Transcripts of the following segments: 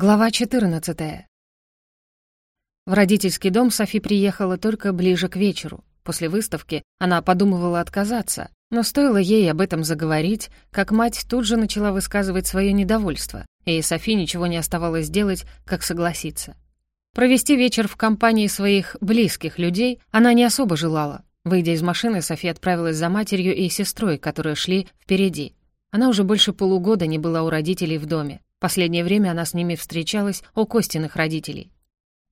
Глава 14. В родительский дом Софи приехала только ближе к вечеру. После выставки она подумывала отказаться, но стоило ей об этом заговорить, как мать тут же начала высказывать свое недовольство, и Софи ничего не оставалось делать, как согласиться. Провести вечер в компании своих близких людей она не особо желала. Выйдя из машины, Софи отправилась за матерью и сестрой, которые шли впереди. Она уже больше полугода не была у родителей в доме. Последнее время она с ними встречалась у Костиных родителей.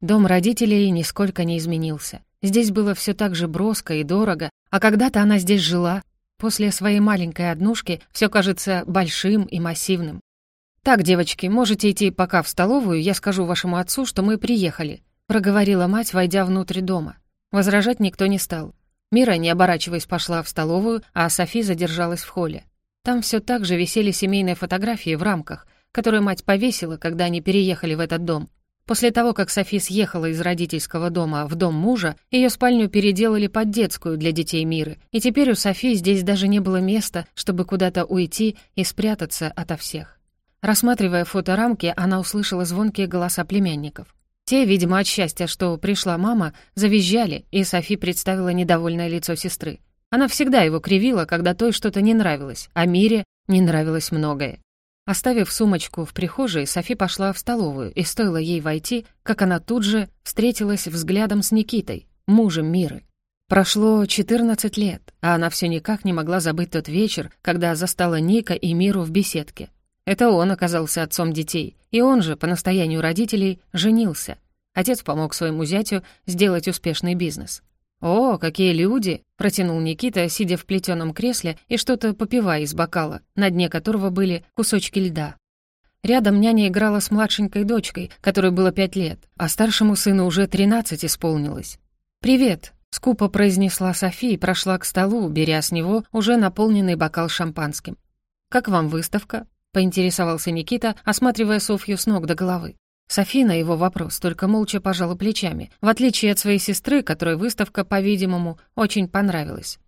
Дом родителей нисколько не изменился. Здесь было все так же броско и дорого, а когда-то она здесь жила. После своей маленькой однушки все кажется большим и массивным. «Так, девочки, можете идти пока в столовую, я скажу вашему отцу, что мы приехали», проговорила мать, войдя внутрь дома. Возражать никто не стал. Мира, не оборачиваясь, пошла в столовую, а Софи задержалась в холле. Там все так же висели семейные фотографии в рамках, которую мать повесила, когда они переехали в этот дом. После того, как Софи съехала из родительского дома в дом мужа, ее спальню переделали под детскую для детей Миры, и теперь у Софи здесь даже не было места, чтобы куда-то уйти и спрятаться ото всех. Рассматривая фоторамки, она услышала звонкие голоса племянников. Те, видимо, от счастья, что пришла мама, завизжали, и Софи представила недовольное лицо сестры. Она всегда его кривила, когда той что-то не нравилось, а Мире не нравилось многое. Оставив сумочку в прихожей, Софи пошла в столовую, и стоило ей войти, как она тут же встретилась взглядом с Никитой, мужем Миры. Прошло 14 лет, а она все никак не могла забыть тот вечер, когда застала Ника и Миру в беседке. Это он оказался отцом детей, и он же, по настоянию родителей, женился. Отец помог своему зятю сделать успешный бизнес. «О, какие люди!» — протянул Никита, сидя в плетеном кресле и что-то попивая из бокала, на дне которого были кусочки льда. Рядом няня играла с младшенькой дочкой, которой было пять лет, а старшему сыну уже тринадцать исполнилось. «Привет!» — скупо произнесла София и прошла к столу, беря с него уже наполненный бокал шампанским. «Как вам выставка?» — поинтересовался Никита, осматривая Софью с ног до головы. Софи на его вопрос только молча пожала плечами, в отличие от своей сестры, которой выставка, по-видимому, очень понравилась.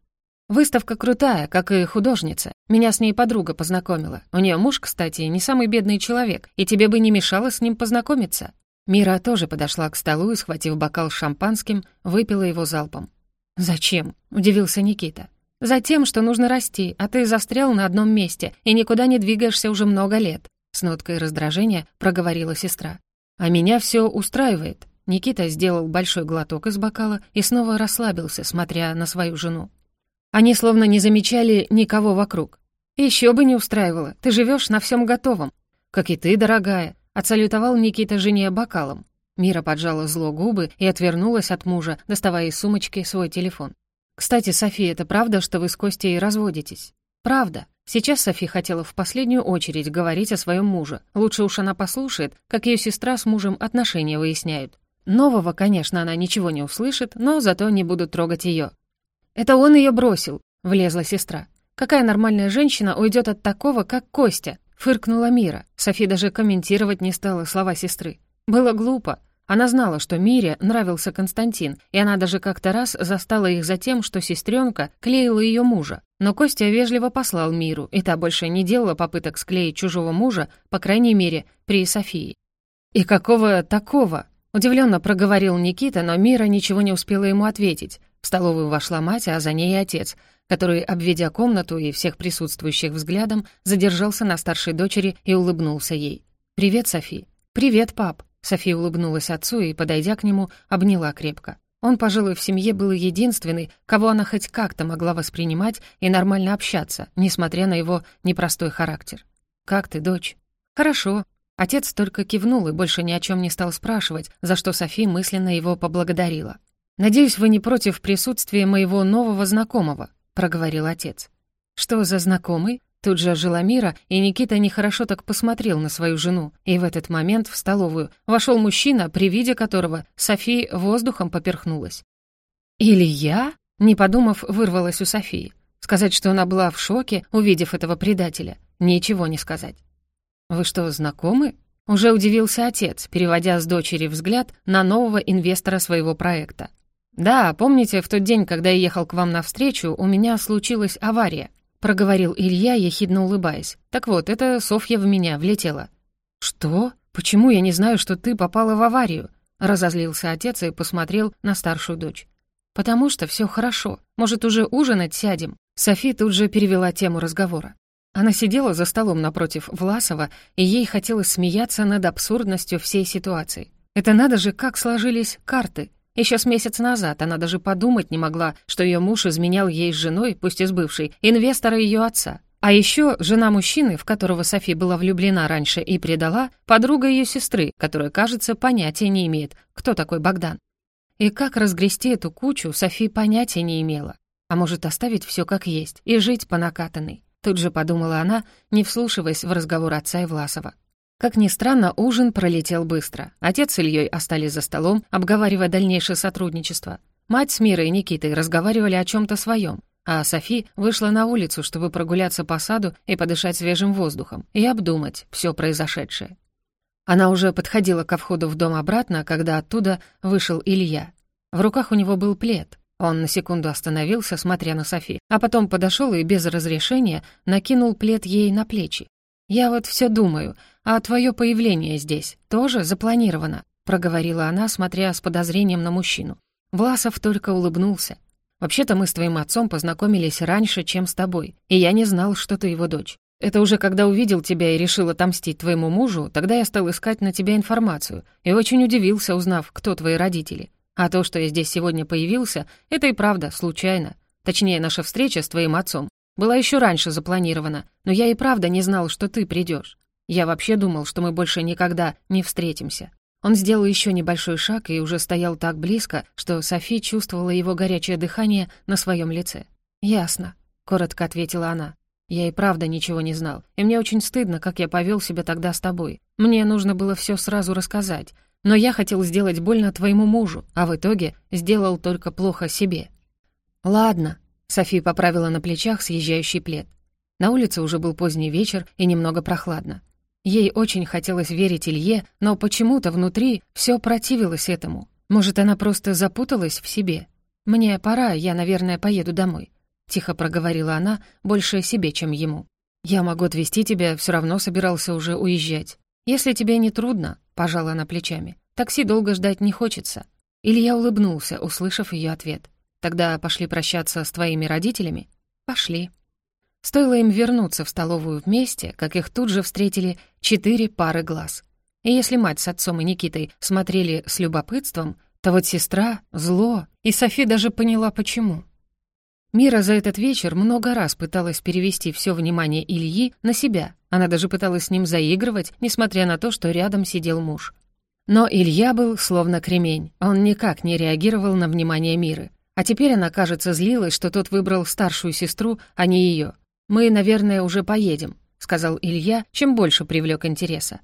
Выставка крутая, как и художница. Меня с ней подруга познакомила. У нее муж, кстати, не самый бедный человек, и тебе бы не мешало с ним познакомиться. Мира тоже подошла к столу и, схватив бокал с шампанским, выпила его залпом. «Зачем?» — удивился Никита. «Затем, что нужно расти, а ты застрял на одном месте и никуда не двигаешься уже много лет», — с ноткой раздражения проговорила сестра. А меня все устраивает. Никита сделал большой глоток из бокала и снова расслабился, смотря на свою жену. Они словно не замечали никого вокруг. Еще бы не устраивало, ты живешь на всем готовом. Как и ты, дорогая, отсалютовал Никита жене бокалом. Мира поджала зло губы и отвернулась от мужа, доставая из сумочки свой телефон. «Кстати, София, это правда, что вы с Костей разводитесь?» «Правда. Сейчас Софи хотела в последнюю очередь говорить о своем муже. Лучше уж она послушает, как ее сестра с мужем отношения выясняют. Нового, конечно, она ничего не услышит, но зато не будут трогать ее. «Это он ее бросил», — влезла сестра. «Какая нормальная женщина уйдет от такого, как Костя?» — фыркнула Мира. Софи даже комментировать не стала слова сестры. Было глупо. Она знала, что Мире нравился Константин, и она даже как-то раз застала их за тем, что сестренка клеила ее мужа. Но Костя вежливо послал Миру, и та больше не делала попыток склеить чужого мужа, по крайней мере, при Софии. «И какого такого?» — удивленно проговорил Никита, но Мира ничего не успела ему ответить. В столовую вошла мать, а за ней отец, который, обведя комнату и всех присутствующих взглядом, задержался на старшей дочери и улыбнулся ей. «Привет, Софи». «Привет, пап». София улыбнулась отцу и, подойдя к нему, обняла крепко. Он, пожалуй, в семье был единственный, кого она хоть как-то могла воспринимать и нормально общаться, несмотря на его непростой характер. «Как ты, дочь?» «Хорошо». Отец только кивнул и больше ни о чем не стал спрашивать, за что Софи мысленно его поблагодарила. «Надеюсь, вы не против присутствия моего нового знакомого», — проговорил отец. «Что за знакомый?» Тут же ожила Мира, и Никита нехорошо так посмотрел на свою жену. И в этот момент в столовую вошел мужчина, при виде которого София воздухом поперхнулась. «Или я?» — не подумав, вырвалась у Софии. Сказать, что она была в шоке, увидев этого предателя, ничего не сказать. «Вы что, знакомы?» Уже удивился отец, переводя с дочери взгляд на нового инвестора своего проекта. «Да, помните, в тот день, когда я ехал к вам навстречу, у меня случилась авария. — проговорил Илья, ехидно улыбаясь. «Так вот, это Софья в меня влетела». «Что?» — «Почему я не знаю, что ты попала в аварию?» — разозлился отец и посмотрел на старшую дочь. «Потому что все хорошо. Может, уже ужинать сядем?» Софи тут же перевела тему разговора. Она сидела за столом напротив Власова, и ей хотелось смеяться над абсурдностью всей ситуации. Это надо же, как сложились карты. Еще с месяц назад она даже подумать не могла, что ее муж изменял ей с женой, пусть и с бывшей, инвестора ее отца. А еще жена мужчины, в которого Софи была влюблена раньше и предала, подруга ее сестры, которая, кажется, понятия не имеет, кто такой Богдан. И как разгрести эту кучу, Софи понятия не имела. А может, оставить все как есть и жить по накатанной. Тут же подумала она, не вслушиваясь в разговор отца и Власова. Как ни странно, ужин пролетел быстро. Отец с Ильей остались за столом, обговаривая дальнейшее сотрудничество. Мать с Мирой и Никитой разговаривали о чем то своем а Софи вышла на улицу, чтобы прогуляться по саду и подышать свежим воздухом, и обдумать все произошедшее. Она уже подходила ко входу в дом обратно, когда оттуда вышел Илья. В руках у него был плед. Он на секунду остановился, смотря на Софи, а потом подошел и без разрешения накинул плед ей на плечи. «Я вот все думаю, а твое появление здесь тоже запланировано», проговорила она, смотря с подозрением на мужчину. Власов только улыбнулся. Вообще-то мы с твоим отцом познакомились раньше, чем с тобой, и я не знал, что ты его дочь. Это уже когда увидел тебя и решил отомстить твоему мужу, тогда я стал искать на тебя информацию и очень удивился, узнав, кто твои родители. А то, что я здесь сегодня появился, это и правда случайно. Точнее, наша встреча с твоим отцом была еще раньше запланирована, но я и правда не знал, что ты придешь. Я вообще думал, что мы больше никогда не встретимся. Он сделал еще небольшой шаг и уже стоял так близко, что Софи чувствовала его горячее дыхание на своем лице. «Ясно», — коротко ответила она. «Я и правда ничего не знал, и мне очень стыдно, как я повел себя тогда с тобой. Мне нужно было все сразу рассказать, но я хотел сделать больно твоему мужу, а в итоге сделал только плохо себе». «Ладно», — Софи поправила на плечах съезжающий плед. На улице уже был поздний вечер и немного прохладно. Ей очень хотелось верить Илье, но почему-то внутри все противилось этому. Может, она просто запуталась в себе? «Мне пора, я, наверное, поеду домой», — тихо проговорила она, больше себе, чем ему. «Я могу отвезти тебя, все равно собирался уже уезжать. Если тебе не трудно», — пожала она плечами. «Такси долго ждать не хочется». Илья улыбнулся, услышав ее ответ. «Тогда пошли прощаться с твоими родителями?» «Пошли». Стоило им вернуться в столовую вместе, как их тут же встретили четыре пары глаз. И если мать с отцом и Никитой смотрели с любопытством, то вот сестра — зло, и Софи даже поняла, почему. Мира за этот вечер много раз пыталась перевести все внимание Ильи на себя. Она даже пыталась с ним заигрывать, несмотря на то, что рядом сидел муж. Но Илья был словно кремень. Он никак не реагировал на внимание Миры. А теперь она, кажется, злилась, что тот выбрал старшую сестру, а не ее. «Мы, наверное, уже поедем», — сказал Илья, чем больше привлек интереса.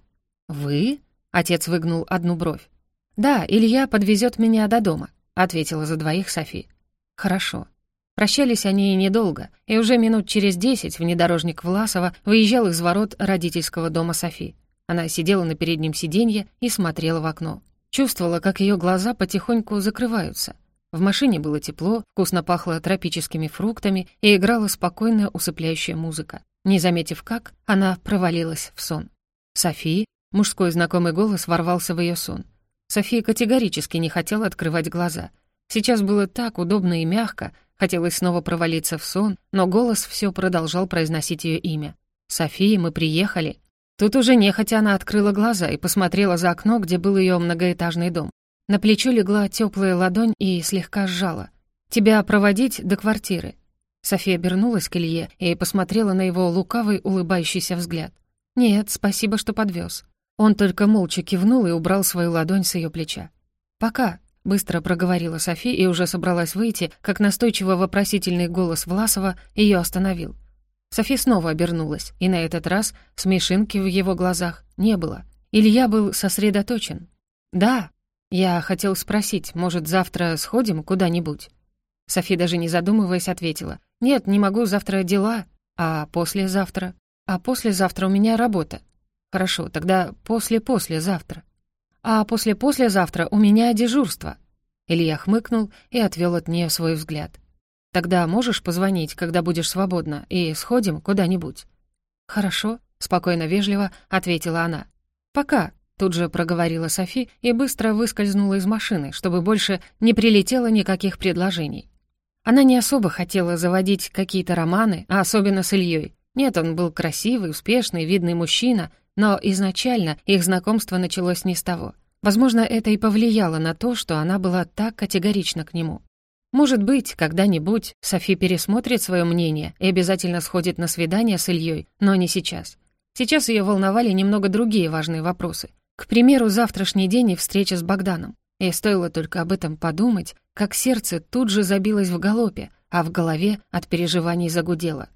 «Вы?» — отец выгнул одну бровь. «Да, Илья подвезет меня до дома», — ответила за двоих Софи. «Хорошо». Прощались они недолго, и уже минут через десять внедорожник Власова выезжал из ворот родительского дома Софи. Она сидела на переднем сиденье и смотрела в окно. Чувствовала, как ее глаза потихоньку закрываются. В машине было тепло, вкусно пахло тропическими фруктами и играла спокойная усыпляющая музыка. Не заметив как, она провалилась в сон. «Софи?» — мужской знакомый голос ворвался в ее сон. София категорически не хотела открывать глаза. Сейчас было так удобно и мягко, хотелось снова провалиться в сон, но голос все продолжал произносить ее имя. «София, мы приехали». Тут уже нехотя она открыла глаза и посмотрела за окно, где был ее многоэтажный дом. На плечо легла теплая ладонь и слегка сжала. «Тебя проводить до квартиры». София обернулась к Илье и посмотрела на его лукавый, улыбающийся взгляд. «Нет, спасибо, что подвез. Он только молча кивнул и убрал свою ладонь с ее плеча. «Пока», — быстро проговорила Софи и уже собралась выйти, как настойчиво вопросительный голос Власова ее остановил. Софи снова обернулась, и на этот раз смешинки в его глазах не было. Илья был сосредоточен. «Да», «Я хотел спросить, может, завтра сходим куда-нибудь?» Софи, даже не задумываясь, ответила. «Нет, не могу, завтра дела. А послезавтра? А послезавтра у меня работа. Хорошо, тогда после-послезавтра. А после-послезавтра у меня дежурство». Илья хмыкнул и отвел от нее свой взгляд. «Тогда можешь позвонить, когда будешь свободна, и сходим куда-нибудь?» «Хорошо», — спокойно-вежливо ответила она. «Пока», Тут же проговорила Софи и быстро выскользнула из машины, чтобы больше не прилетело никаких предложений. Она не особо хотела заводить какие-то романы, а особенно с Ильей. Нет, он был красивый, успешный, видный мужчина, но изначально их знакомство началось не с того. Возможно, это и повлияло на то, что она была так категорична к нему. Может быть, когда-нибудь Софи пересмотрит свое мнение и обязательно сходит на свидание с Ильей, но не сейчас. Сейчас ее волновали немного другие важные вопросы. К примеру, завтрашний день и встреча с Богданом. И стоило только об этом подумать, как сердце тут же забилось в галопе, а в голове от переживаний загудело.